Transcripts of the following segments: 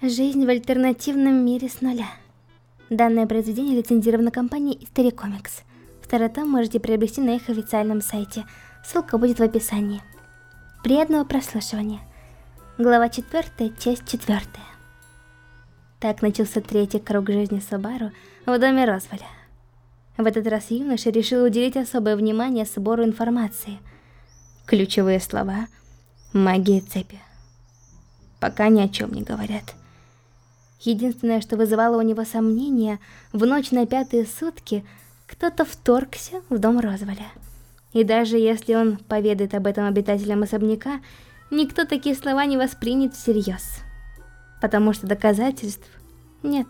Жизнь в альтернативном мире с нуля. Данное произведение лицензировано компанией History Comics. Второй том можете приобрести на их официальном сайте. Ссылка будет в описании. Приятного прослушивания. Глава 4, часть 4. Так начался третий круг жизни Сабару в доме Розволя. В этот раз юноша решил уделить особое внимание сбору информации. Ключевые слова «магия цепи». Пока ни о чем не говорят. Единственное, что вызывало у него сомнения, в ночь на пятые сутки кто-то вторгся в дом Розволя. И даже если он поведает об этом обитателям особняка, никто такие слова не воспринят всерьез. Потому что доказательств нет.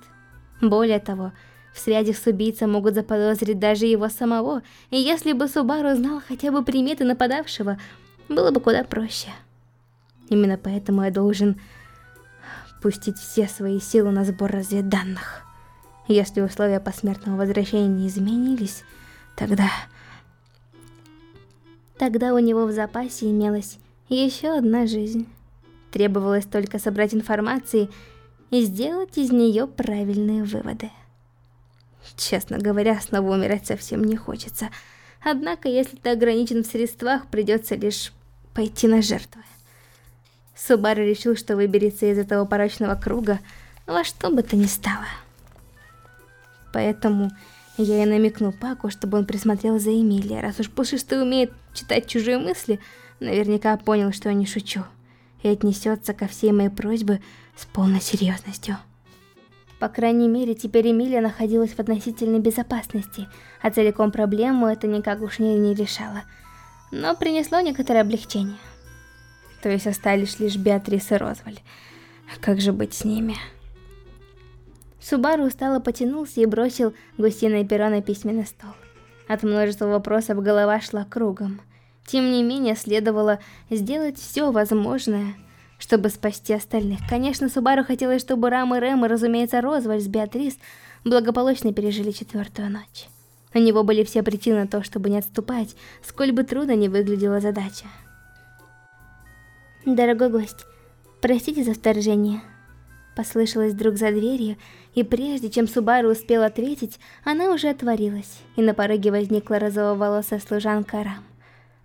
Более того, в связях с убийцей могут заподозрить даже его самого, и если бы Субару знал хотя бы приметы нападавшего, было бы куда проще. Именно поэтому я должен пустить все свои силы на сбор разведданных. Если условия посмертного возвращения не изменились, тогда... Тогда у него в запасе имелась еще одна жизнь. Требовалось только собрать информацию и сделать из нее правильные выводы. Честно говоря, снова умирать совсем не хочется. Однако, если ты ограничен в средствах, придется лишь пойти на жертвы. Субару решил, что выберется из этого порочного круга во что бы то ни стало. Поэтому я и намекнул Паку, чтобы он присмотрел за Эмилией, раз уж Пушистый умеет читать чужие мысли, наверняка понял, что я не шучу, и отнесется ко всей моей просьбе с полной серьезностью. По крайней мере, теперь Эмилия находилась в относительной безопасности, а целиком проблему это никак уж не, не решало, но принесло некоторое облегчение. То есть остались лишь Беатрис и Розваль. Как же быть с ними? Субару устало потянулся и бросил гусиное перо на письменный стол. От множества вопросов голова шла кругом. Тем не менее, следовало сделать все возможное, чтобы спасти остальных. Конечно, Субару хотелось, чтобы Рам и Рэм и, разумеется, Розваль с Беатрис благополучно пережили четвертую ночь. У него были все причины на то, чтобы не отступать, сколь бы трудно не выглядела задача. «Дорогой гость, простите за вторжение». Послышалось вдруг за дверью, и прежде чем Субару успел ответить, она уже отворилась, и на пороге возникла розово-волосая служанка Рам.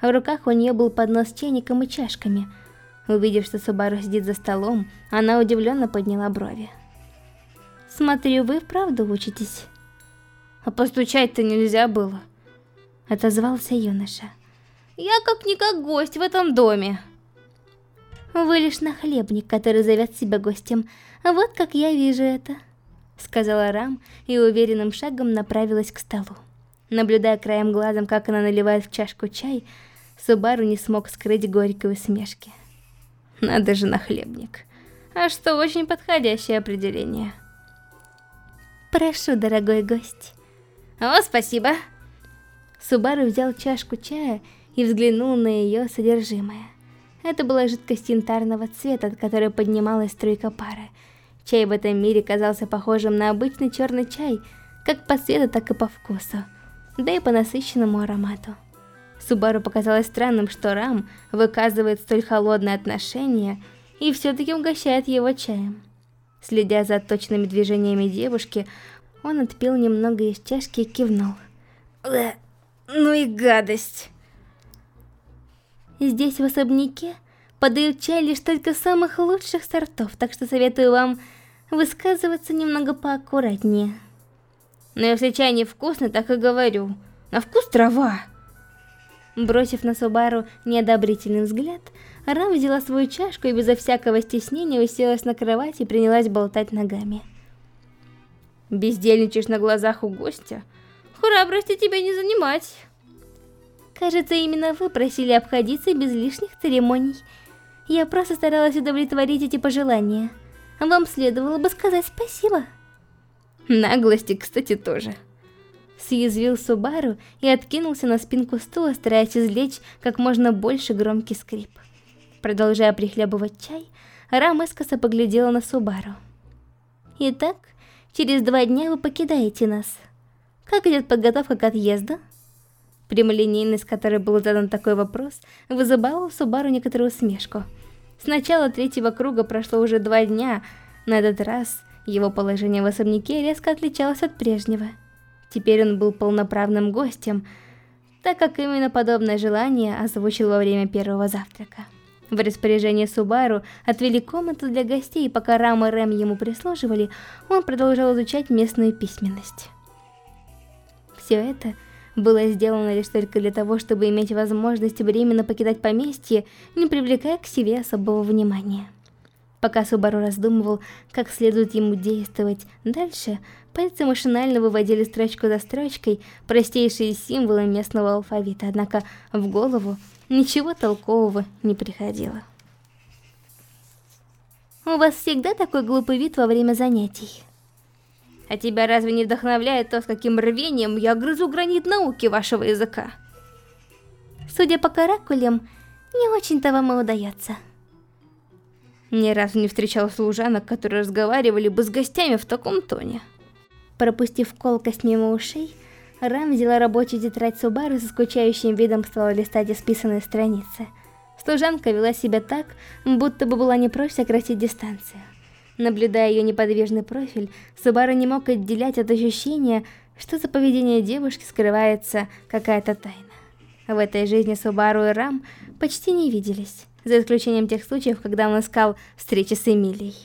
В руках у нее был поднос с чайником и чашками. Увидев, что Субару сидит за столом, она удивленно подняла брови. «Смотрю, вы вправду учитесь?» «А постучать-то нельзя было», — отозвался юноша. «Я как-никак гость в этом доме». Вы лишь нахлебник, который зовет себя гостем. Вот как я вижу это. Сказала Рам и уверенным шагом направилась к столу. Наблюдая краем глазом, как она наливает в чашку чай, Субару не смог скрыть горькой усмешки. Надо же нахлебник. А что, очень подходящее определение. Прошу, дорогой гость. О, спасибо. Субару взял чашку чая и взглянул на ее содержимое. Это была жидкость янтарного цвета, от которой поднималась струйка пара. Чай в этом мире казался похожим на обычный черный чай, как по цвету, так и по вкусу, да и по насыщенному аромату. Субару показалось странным, что Рам выказывает столь холодное отношение и все-таки угощает его чаем. Следя за точными движениями девушки, он отпил немного из чашки и кивнул. «Ну и гадость!» Здесь, в особняке, подают чай лишь только самых лучших сортов, так что советую вам высказываться немного поаккуратнее. Но если чай невкусный, так и говорю. На вкус трава. Бросив на Субару неодобрительный взгляд, Рам взяла свою чашку и безо всякого стеснения уселась на кровать и принялась болтать ногами. Бездельничаешь на глазах у гостя? Храбрости тебя не занимать. Кажется, именно вы просили обходиться без лишних церемоний. Я просто старалась удовлетворить эти пожелания. Вам следовало бы сказать спасибо. Наглости, кстати, тоже. Съязвил Субару и откинулся на спинку стула, стараясь извлечь как можно больше громкий скрип. Продолжая прихлебывать чай, Рам искоса поглядела на Субару. «Итак, через два дня вы покидаете нас. Как идет подготовка к отъезду?» Прямолинейность, которой был задан такой вопрос, вызывала у Субару некоторую усмешку. С начала третьего круга прошло уже два дня, На этот раз его положение в особняке резко отличалось от прежнего. Теперь он был полноправным гостем, так как именно подобное желание озвучил во время первого завтрака. В распоряжении Субару отвели комнату для гостей, и пока Рам и Рэм ему прислуживали, он продолжал изучать местную письменность. Все это было сделано лишь только для того, чтобы иметь возможность временно покидать поместье, не привлекая к себе особого внимания. Пока Субару раздумывал, как следует ему действовать дальше, пальцы машинально выводили строчку за строчкой простейшие символы местного алфавита, однако в голову ничего толкового не приходило. «У вас всегда такой глупый вид во время занятий?» А тебя разве не вдохновляет то, с каким рвением я грызу гранит науки вашего языка? Судя по каракулям, не очень-то вам и удается. Ни разу не встречал служанок, которые разговаривали бы с гостями в таком тоне. Пропустив колкость мимо ушей, Рам взяла рабочую тетрадь Субару со скучающим видом стала листать исписанные страницы. Служанка вела себя так, будто бы была не прочь сократить дистанцию. Наблюдая ее неподвижный профиль, Субару не мог отделять от ощущения, что за поведение девушки скрывается какая-то тайна. В этой жизни Субару и Рам почти не виделись, за исключением тех случаев, когда он искал встречи с Эмилией.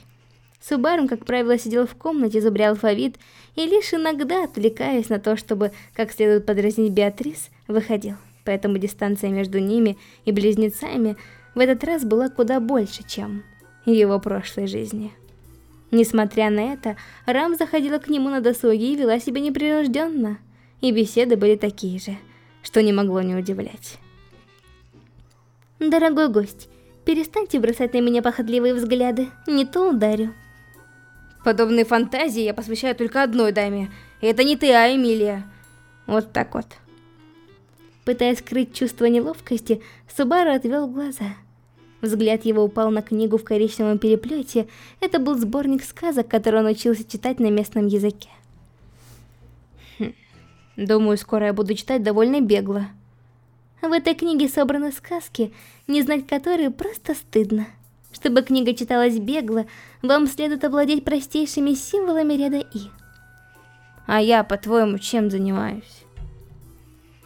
Субару, как правило, сидел в комнате, зубрял алфавит и лишь иногда, отвлекаясь на то, чтобы как следует подразнить Беатрис, выходил. Поэтому дистанция между ними и близнецами в этот раз была куда больше, чем в его прошлой жизни. Несмотря на это, Рам заходила к нему на досуге и вела себя непринужденно. И беседы были такие же, что не могло не удивлять. «Дорогой гость, перестаньте бросать на меня похотливые взгляды, не то ударю». Подобные фантазии я посвящаю только одной даме. И это не ты, а Эмилия. Вот так вот. Пытаясь скрыть чувство неловкости, Субару отвел глаза. Взгляд его упал на книгу в коричневом переплете. Это был сборник сказок, который он учился читать на местном языке. Хм. Думаю, скоро я буду читать довольно бегло. В этой книге собраны сказки, не знать которые просто стыдно. Чтобы книга читалась бегло, вам следует овладеть простейшими символами ряда «и». А я, по-твоему, чем занимаюсь?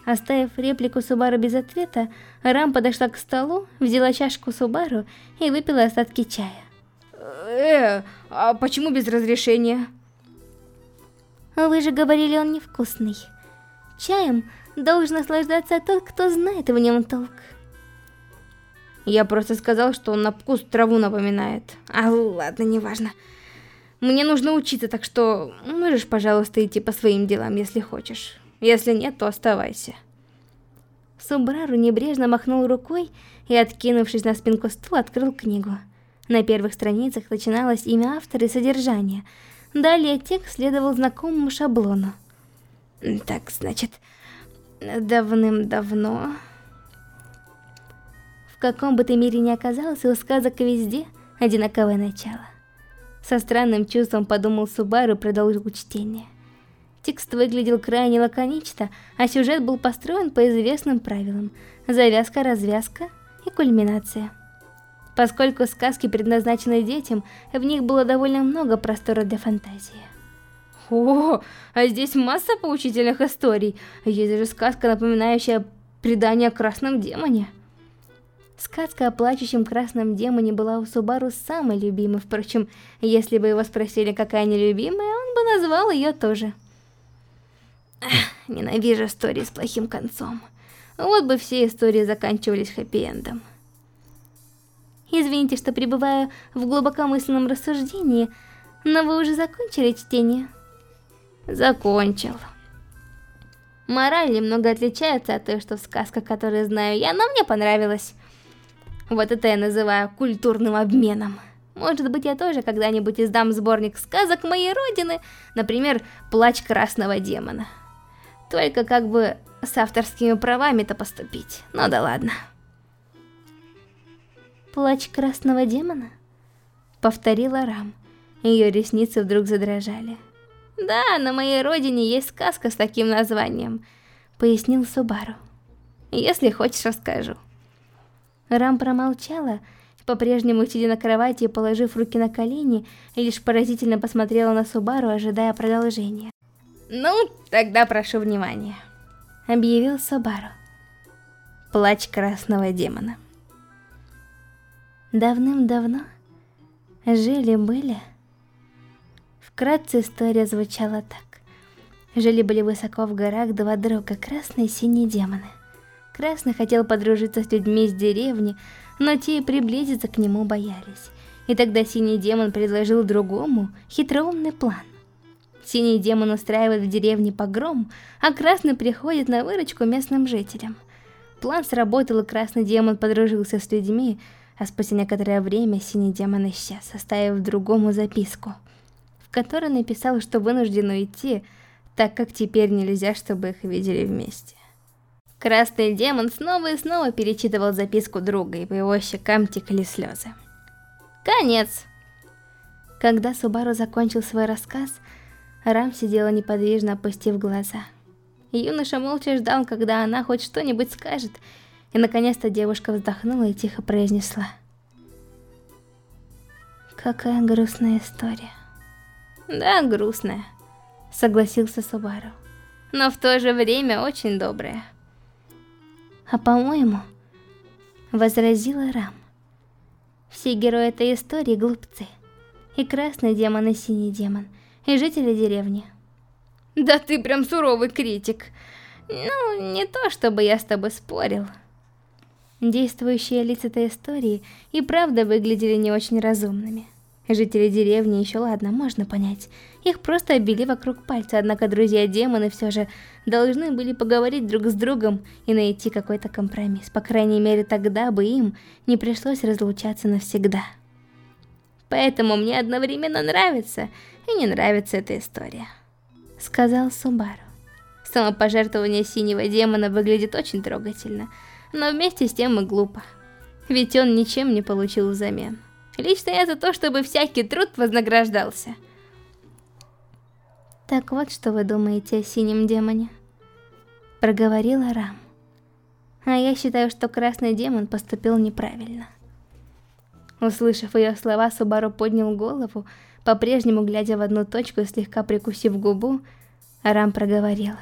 Оставив реплику Субару без ответа, Рам подошла к столу, взяла чашку Субару и выпила остатки чая. Э, а почему без разрешения? Вы же говорили, он невкусный. Чаем должен наслаждаться тот, кто знает в нем толк. Я просто сказал, что он на вкус траву напоминает. А ладно, неважно. Мне нужно учиться, так что можешь, пожалуйста, идти по своим делам, если хочешь. Если нет, то оставайся. Субрару небрежно махнул рукой и, откинувшись на спинку стула, открыл книгу. На первых страницах начиналось имя автора и содержание. Далее текст следовал знакомому шаблону. Так, значит, давным-давно... В каком бы ты мире ни оказался, у сказок везде одинаковое начало. Со странным чувством подумал Субару и продолжил чтение. Текст выглядел крайне лаконично, а сюжет был построен по известным правилам. Завязка, развязка и кульминация. Поскольку сказки предназначены детям, в них было довольно много простора для фантазии. О, а здесь масса поучительных историй. Есть даже сказка, напоминающая предание о красном демоне. Сказка о плачущем красном демоне была у Субару самой любимой. Впрочем, если бы его спросили, какая нелюбимая, он бы назвал ее тоже. Ненавижу истории с плохим концом. Вот бы все истории заканчивались хэппи-эндом. Извините, что пребываю в глубокомысленном рассуждении, но вы уже закончили чтение? Закончил. Мораль немного отличается от той, что в сказках, которые знаю я, но мне понравилось. Вот это я называю культурным обменом. Может быть, я тоже когда-нибудь издам сборник сказок моей родины, например, «Плач красного демона». Только как бы с авторскими правами-то поступить. Ну да ладно. Плач красного демона? Повторила Рам. Ее ресницы вдруг задрожали. Да, на моей родине есть сказка с таким названием, пояснил Субару. Если хочешь, расскажу. Рам промолчала, по-прежнему сидя на кровати и положив руки на колени, лишь поразительно посмотрела на Субару, ожидая продолжения. «Ну, тогда прошу внимания», — объявил Субару. «Плач красного демона». Давным-давно жили-были... Вкратце история звучала так. Жили-были высоко в горах два друга, красные и синие демоны. Красный хотел подружиться с людьми из деревни, но те и приблизиться к нему боялись. И тогда синий демон предложил другому хитроумный план. Синий демон устраивает в деревне погром, а красный приходит на выручку местным жителям. План сработал, и красный демон подружился с людьми, а спустя некоторое время синий демон исчез, оставив другому записку, в которой написал, что вынужден уйти, так как теперь нельзя, чтобы их видели вместе. Красный демон снова и снова перечитывал записку друга, и по его щекам текли слезы. Конец! Когда Субару закончил свой рассказ, Рам сидела неподвижно, опустив глаза. Юноша молча ждал, когда она хоть что-нибудь скажет, и наконец-то девушка вздохнула и тихо произнесла. Какая грустная история. Да, грустная, согласился Субару. Но в то же время очень добрая. А по-моему, возразила Рам, все герои этой истории глупцы. И красный демон, и синий демон, и жители деревни. Да ты прям суровый критик. Ну, не то чтобы я с тобой спорил. Действующие лица этой истории и правда выглядели не очень разумными. Жители деревни еще ладно, можно понять. Их просто обили вокруг пальца, однако друзья-демоны все же должны были поговорить друг с другом и найти какой-то компромисс. По крайней мере, тогда бы им не пришлось разлучаться навсегда. Поэтому мне одновременно нравится и не нравится эта история. Сказал Субару. Самопожертвование синего демона выглядит очень трогательно, но вместе с тем и глупо. Ведь он ничем не получил взамен. Лично я за то, чтобы всякий труд вознаграждался. Так вот, что вы думаете о синем демоне. Проговорила Рам. А я считаю, что красный демон поступил неправильно. Услышав ее слова, Субару поднял голову, по-прежнему глядя в одну точку и слегка прикусив губу, Рам проговорила.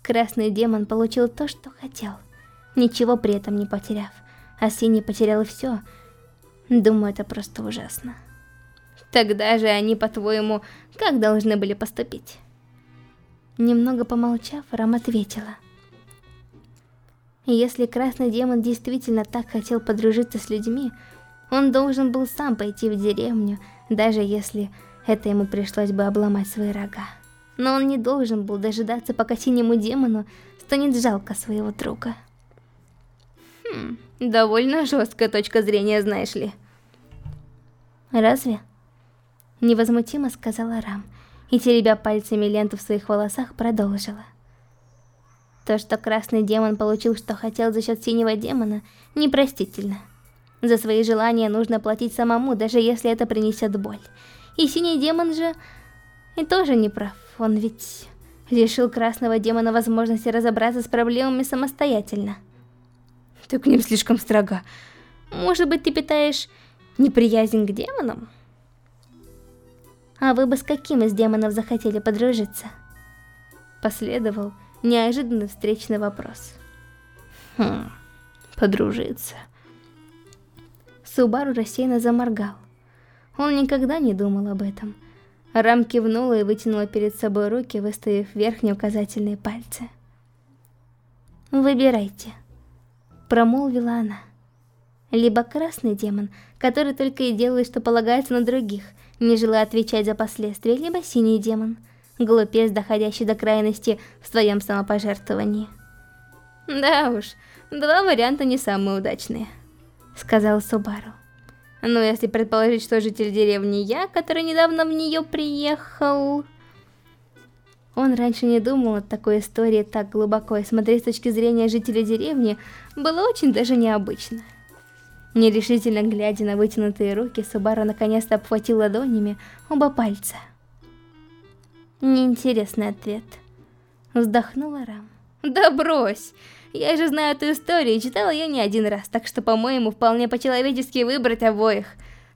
Красный демон получил то, что хотел, ничего при этом не потеряв, а синий потерял все, Думаю, это просто ужасно. Тогда же они, по-твоему, как должны были поступить? Немного помолчав, Рам ответила. Если Красный Демон действительно так хотел подружиться с людьми, он должен был сам пойти в деревню, даже если это ему пришлось бы обломать свои рога. Но он не должен был дожидаться, пока синему демону станет жалко своего друга. Хм, довольно жесткая точка зрения, знаешь ли. Разве? Невозмутимо сказала Рам, и теребя пальцами ленту в своих волосах, продолжила. То, что красный демон получил, что хотел за счет синего демона, непростительно. За свои желания нужно платить самому, даже если это принесет боль. И синий демон же и тоже не прав, он ведь лишил красного демона возможности разобраться с проблемами самостоятельно. Ты к ним слишком строга. Может быть, ты питаешь неприязнь к демонам? А вы бы с каким из демонов захотели подружиться? Последовал неожиданный встречный вопрос. Хм, подружиться. Субару рассеянно заморгал. Он никогда не думал об этом. Рам кивнула и вытянула перед собой руки, выставив верхние указательные пальцы. «Выбирайте», — промолвила она. Либо красный демон, который только и делает, что полагается на других, не желая отвечать за последствия, либо синий демон, глупец, доходящий до крайности в своем самопожертвовании. «Да уж, два варианта не самые удачные», — сказал Субару. «Но если предположить, что житель деревни я, который недавно в нее приехал...» Он раньше не думал о такой истории так глубоко, и смотреть с точки зрения жителя деревни было очень даже необычно. Нерешительно глядя на вытянутые руки, Субару наконец-то обхватил ладонями оба пальца. Неинтересный ответ. Вздохнула Рам. Да брось! Я же знаю эту историю и читала ее не один раз, так что, по-моему, вполне по-человечески выбрать обоих.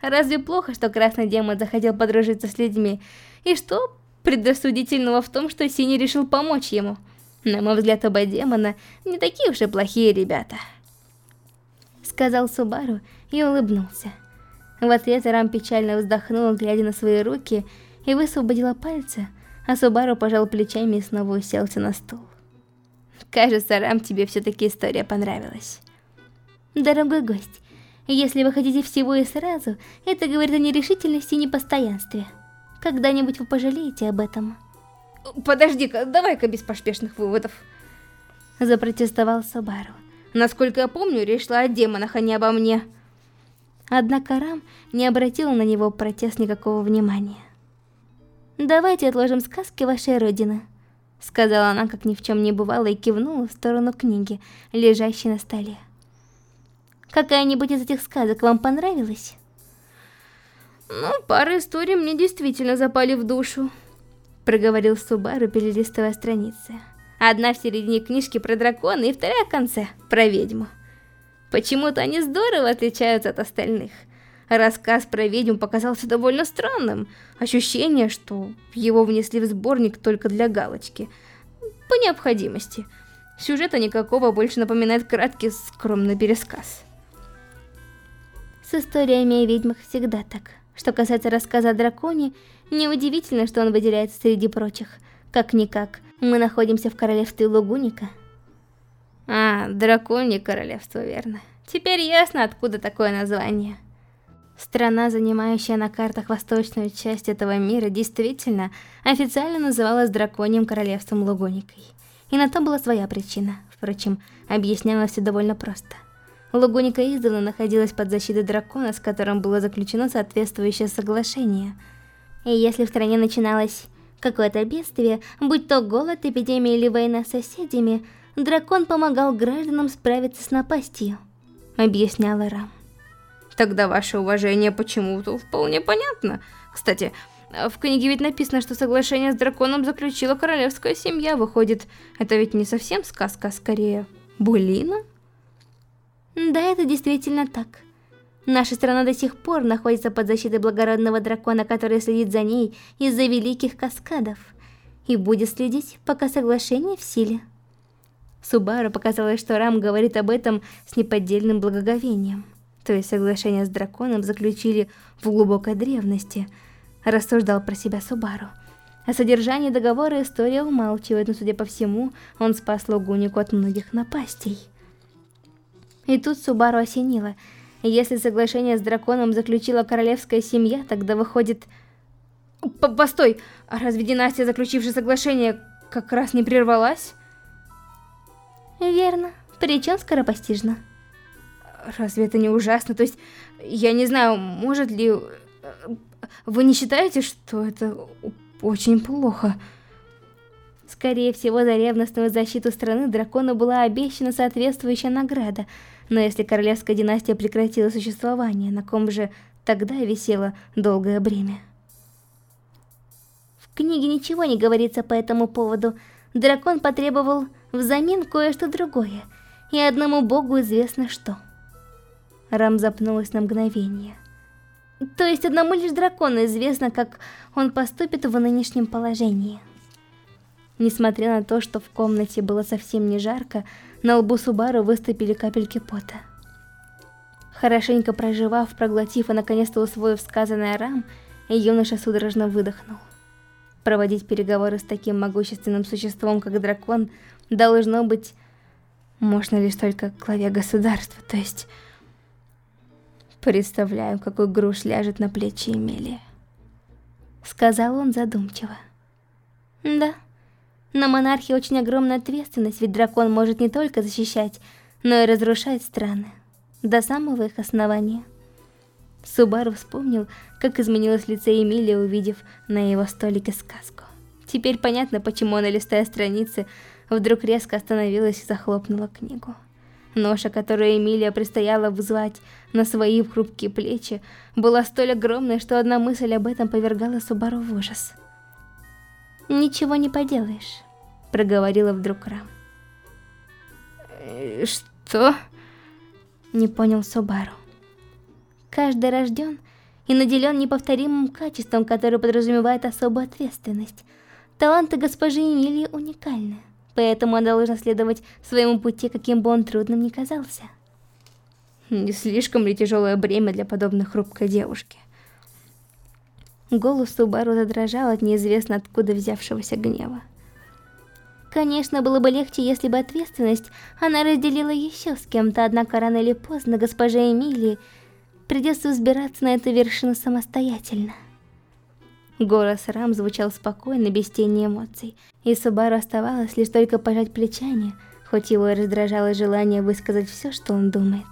Разве плохо, что красный демон захотел подружиться с людьми? И что предосудительного в том, что Синий решил помочь ему? На мой взгляд, оба демона не такие уж и плохие ребята. Сказал Субару и улыбнулся. В ответ Рам печально вздохнула, глядя на свои руки, и высвободила пальцы, а Субару пожал плечами и снова уселся на стул. Кажется, Рам, тебе все-таки история понравилась. Дорогой гость, если вы хотите всего и сразу, это говорит о нерешительности и непостоянстве. Когда-нибудь вы пожалеете об этом. Подожди-ка, давай-ка без поспешных выводов. Запротестовал Субару. Насколько я помню, речь шла о демонах, а не обо мне. Однако Рам не обратил на него протест никакого внимания. «Давайте отложим сказки вашей родины», — сказала она, как ни в чем не бывало, и кивнула в сторону книги, лежащей на столе. «Какая-нибудь из этих сказок вам понравилась?» «Ну, пара историй мне действительно запали в душу», — проговорил Субару, перелистывая страницы. Одна в середине книжки про дракона и вторая в конце, про ведьму. Почему-то они здорово отличаются от остальных. Рассказ про ведьму показался довольно странным. Ощущение, что его внесли в сборник только для галочки. По необходимости. Сюжета никакого больше напоминает краткий скромный пересказ. С историями о ведьмах всегда так. Что касается рассказа о драконе, неудивительно, что он выделяется среди прочих. Как-никак, мы находимся в королевстве Лугуника. А, драконье королевство, верно. Теперь ясно, откуда такое название. Страна, занимающая на картах восточную часть этого мира, действительно официально называлась Драконьим Королевством Лугуникой. И на то была своя причина. Впрочем, объяснялось все довольно просто. Лугуника издавна находилась под защитой дракона, с которым было заключено соответствующее соглашение. И если в стране начиналось какое-то бедствие, будь то голод, эпидемия или война с соседями, дракон помогал гражданам справиться с напастью, объясняла Рам. Тогда ваше уважение почему-то вполне понятно. Кстати, в книге ведь написано, что соглашение с драконом заключила королевская семья. Выходит, это ведь не совсем сказка, а скорее былина? Да, это действительно так. Наша страна до сих пор находится под защитой благородного дракона, который следит за ней из-за великих каскадов. И будет следить, пока соглашение в силе. Субару показалось, что Рам говорит об этом с неподдельным благоговением то есть соглашение с драконом заключили в глубокой древности, рассуждал про себя Субару. О содержании договора история умалчивает, но, судя по всему, он спас Лугунику от многих напастей. И тут Субару осенило. Если соглашение с драконом заключила королевская семья, тогда выходит... П Постой, а разве династия, заключившая соглашение, как раз не прервалась? Верно, причем скоропостижно. Разве это не ужасно? То есть, я не знаю, может ли... Э, вы не считаете, что это очень плохо? Скорее всего, за ревностную защиту страны дракону была обещана соответствующая награда. Но если королевская династия прекратила существование, на ком же тогда висело долгое бремя? В книге ничего не говорится по этому поводу. Дракон потребовал взамен кое-что другое, и одному богу известно что. Рам запнулась на мгновение. То есть одному лишь дракону известно, как он поступит в нынешнем положении. Несмотря на то, что в комнате было совсем не жарко, на лбу Субару выступили капельки пота. Хорошенько проживав, проглотив и наконец-то усвоив сказанное Рам, юноша судорожно выдохнул. Проводить переговоры с таким могущественным существом, как дракон, должно быть... Можно лишь только главе государства, то есть... Представляю, какой груш ляжет на плечи Эмилии. Сказал он задумчиво. Да, на монархии очень огромная ответственность, ведь дракон может не только защищать, но и разрушать страны. До самого их основания. Субару вспомнил, как изменилось лице Эмилии, увидев на его столике сказку. Теперь понятно, почему она, листая страницы, вдруг резко остановилась и захлопнула книгу. Ноша, которую Эмилия предстояло взвать на свои хрупкие плечи, была столь огромной, что одна мысль об этом повергала Субару в ужас. «Ничего не поделаешь», — проговорила вдруг Рам. Э, что? Не понял Субару. Каждый рожден и наделен неповторимым качеством, которое подразумевает особую ответственность. Таланты госпожи Эмилии уникальны, поэтому она должна следовать своему пути, каким бы он трудным ни казался. Не слишком ли тяжелое бремя для подобной хрупкой девушки? Голос Субару задрожал от неизвестно откуда взявшегося гнева. Конечно, было бы легче, если бы ответственность она разделила еще с кем-то, однако рано или поздно госпоже Эмилии придется взбираться на эту вершину самостоятельно. Голос Рам звучал спокойно, без тени эмоций, и Субару оставалось лишь только пожать плечами, хоть его и раздражало желание высказать все, что он думает.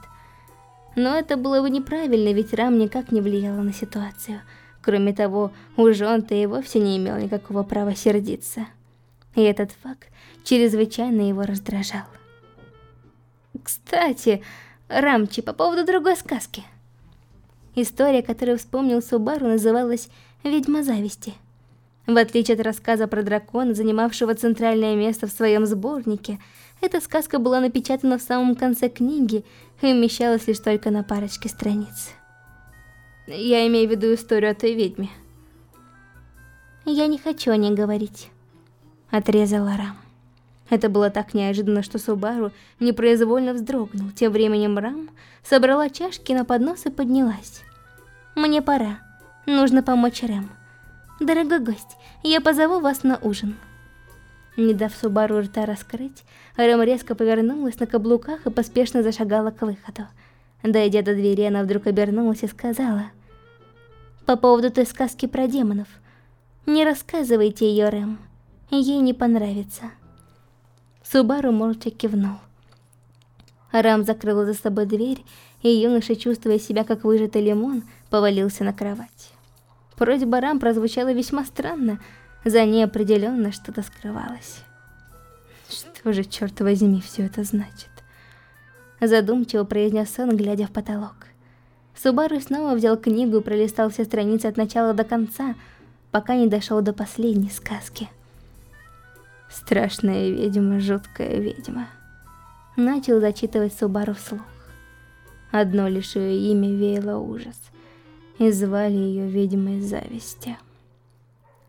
Но это было бы неправильно, ведь Рам никак не влияла на ситуацию. Кроме того, уж он-то и вовсе не имел никакого права сердиться. И этот факт чрезвычайно его раздражал. Кстати, Рамчи, по поводу другой сказки. История, которую вспомнил Субару, называлась «Ведьма зависти». В отличие от рассказа про дракона, занимавшего центральное место в своем сборнике, эта сказка была напечатана в самом конце книги и умещалась лишь только на парочке страниц. Я имею в виду историю о той ведьме. Я не хочу о ней говорить. Отрезала Рам. Это было так неожиданно, что Субару непроизвольно вздрогнул. Тем временем Рам собрала чашки на поднос и поднялась. «Мне пора. Нужно помочь Рэм. Дорогой гость, я позову вас на ужин». Не дав Субару рта раскрыть, Рэм резко повернулась на каблуках и поспешно зашагала к выходу. Дойдя до двери, она вдруг обернулась и сказала... По поводу той сказки про демонов. Не рассказывайте ее, Рэм. Ей не понравится. Субару молча кивнул. Рам закрыла за собой дверь, и юноша, чувствуя себя как выжатый лимон, повалился на кровать. Просьба Рам прозвучала весьма странно, за ней определенно что-то скрывалось. Что же, черт возьми, все это значит? Задумчиво произнес он, глядя в потолок. Субару снова взял книгу и пролистал все страницы от начала до конца, пока не дошел до последней сказки. Страшная ведьма, жуткая ведьма. Начал зачитывать Субару вслух. Одно лишь ее имя веяло ужас, и звали ее ведьмой зависти.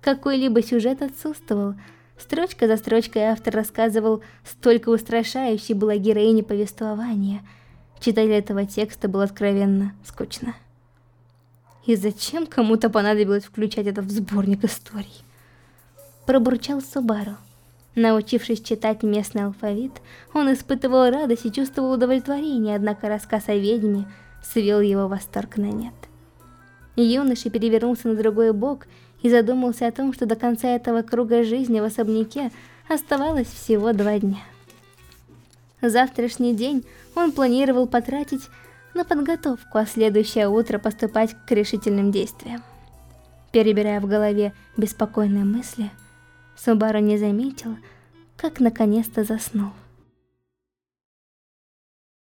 Какой-либо сюжет отсутствовал, строчка за строчкой автор рассказывал, столько устрашающей была героиня повествования. Читатель этого текста был откровенно скучно. И зачем кому-то понадобилось включать это в сборник историй? Пробурчал Субару. Научившись читать местный алфавит, он испытывал радость и чувствовал удовлетворение, однако рассказ о ведьме свел его восторг на нет. Юноша перевернулся на другой бок и задумался о том, что до конца этого круга жизни в особняке оставалось всего два дня. Завтрашний день он планировал потратить на подготовку, а следующее утро поступать к решительным действиям. Перебирая в голове беспокойные мысли, Субару не заметил, как наконец-то заснул.